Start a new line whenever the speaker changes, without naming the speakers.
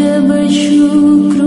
acaba şu